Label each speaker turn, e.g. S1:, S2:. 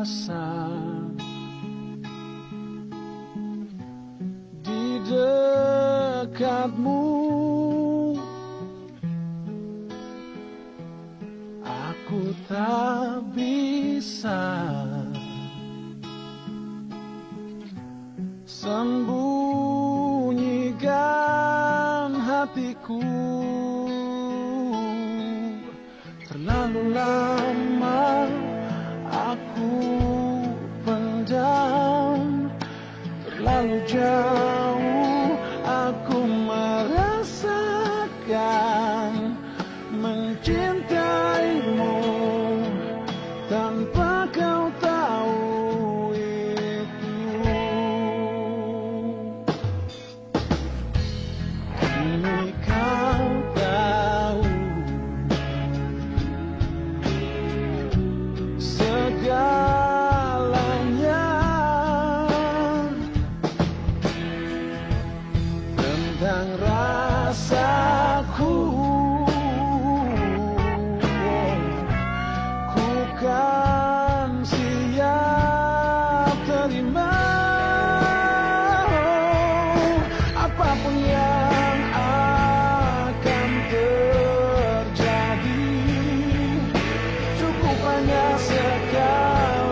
S1: rasa di dekatmu. Aku tak bisa sembunyikan hatiku terlalu jauh aku merasakan mencintaimu. semuanya sekarang